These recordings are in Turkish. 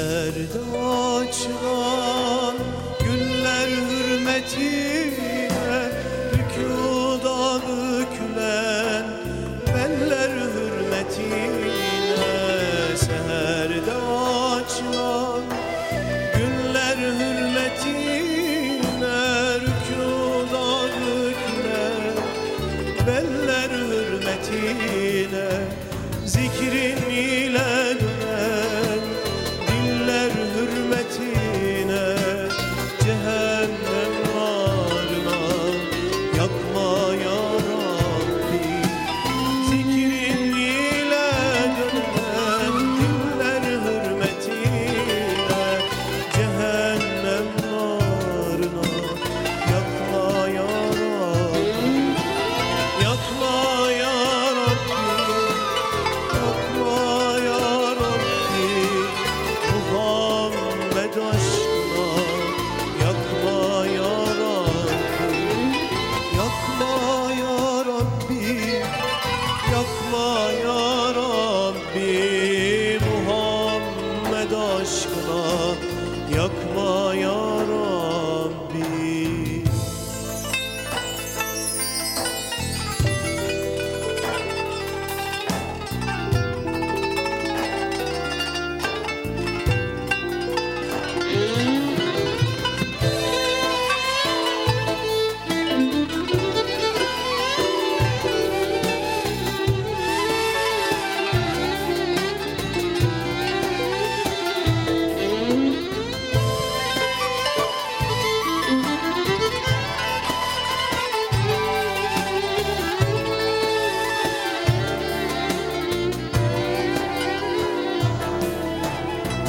Seherde açılan güller hürmetine Rükuda dökülen beller hürmetine Seherde açılan güller hürmetine Rükuda dökülen beller hürmetine Zikrin Yakma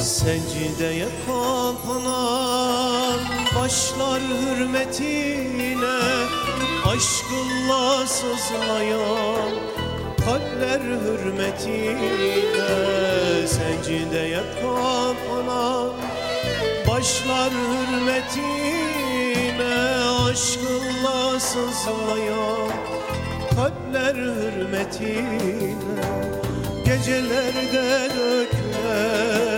Secdeye kapanan başlar hürmetine Aşkınla sızlayan kalpler hürmetine. Secdeye kapanan başlar hürmetine Aşkınla sızlayan kalpler hürmetine. Gecelerde dökülen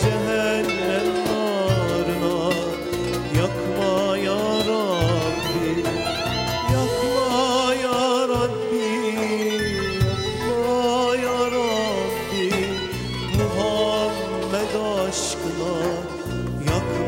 Cehennem narına Yakma ya Rabbi Yakma ya Rabbi Yakma ya Rabbi. Muhammed aşkına Yakma